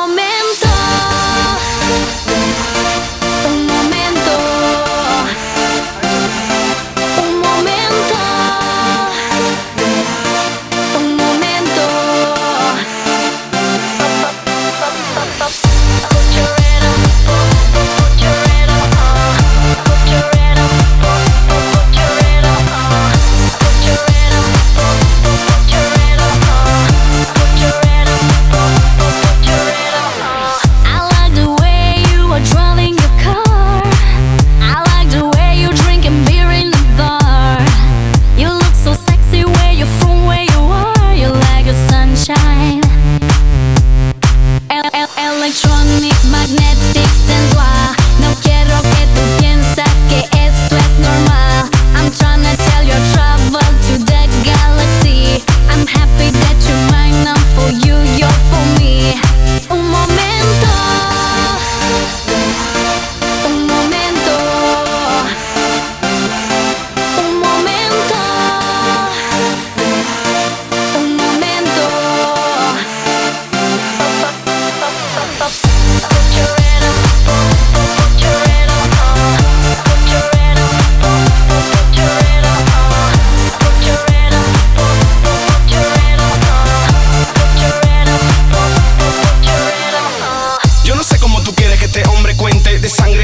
momento.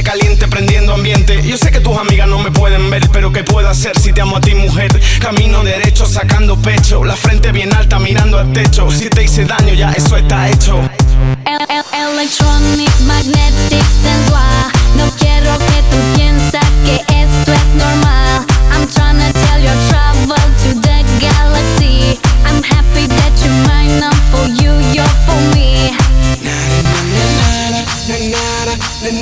caliente prendiendo ambiente. Yo sé que tus amigas no me pueden ver, pero ¿qué puedo hacer si te amo a ti, mujer? Camino derecho, sacando pecho, la frente bien alta, mirando al techo. Si te hice daño, ya eso está hecho. El, el,